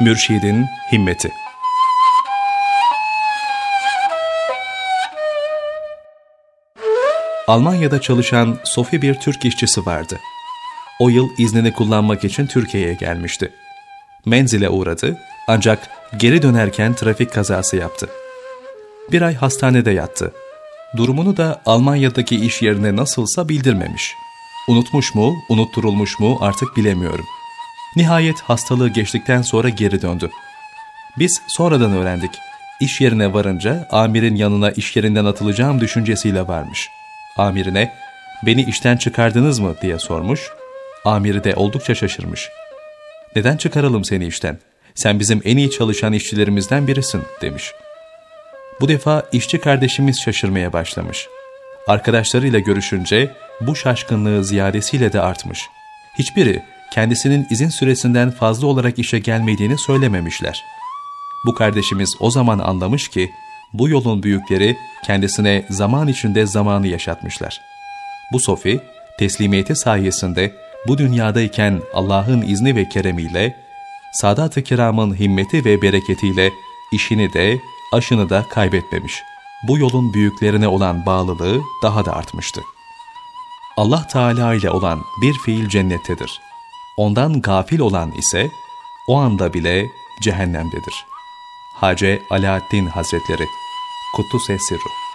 Mürşidin Himmeti Almanya'da çalışan Sofi bir Türk işçisi vardı. O yıl iznini kullanmak için Türkiye'ye gelmişti. Menzile uğradı ancak geri dönerken trafik kazası yaptı. Bir ay hastanede yattı. Durumunu da Almanya'daki iş yerine nasılsa bildirmemiş. Unutmuş mu, unutturulmuş mu artık bilemiyorum. Nihayet hastalığı geçtikten sonra geri döndü. Biz sonradan öğrendik. İş yerine varınca amirin yanına iş yerinden atılacağım düşüncesiyle varmış. Amirine beni işten çıkardınız mı diye sormuş. Amiri de oldukça şaşırmış. Neden çıkaralım seni işten? Sen bizim en iyi çalışan işçilerimizden birisin demiş. Bu defa işçi kardeşimiz şaşırmaya başlamış. Arkadaşlarıyla görüşünce bu şaşkınlığı ziyadesiyle de artmış. Hiçbiri kendisinin izin süresinden fazla olarak işe gelmediğini söylememişler. Bu kardeşimiz o zaman anlamış ki bu yolun büyükleri kendisine zaman içinde zamanı yaşatmışlar. Bu Sofi teslimiyeti sayesinde bu dünyadayken Allah'ın izni ve keremiyle, Sadat-ı Kiram'ın himmeti ve bereketiyle işini de aşını da kaybetmemiş. Bu yolun büyüklerine olan bağlılığı daha da artmıştı. Allah Teala ile olan bir fiil cennettedir. Ondan gafil olan ise o anda bile cehennemdedir. Hace Alaaddin Hazretleri Kuddus Sirru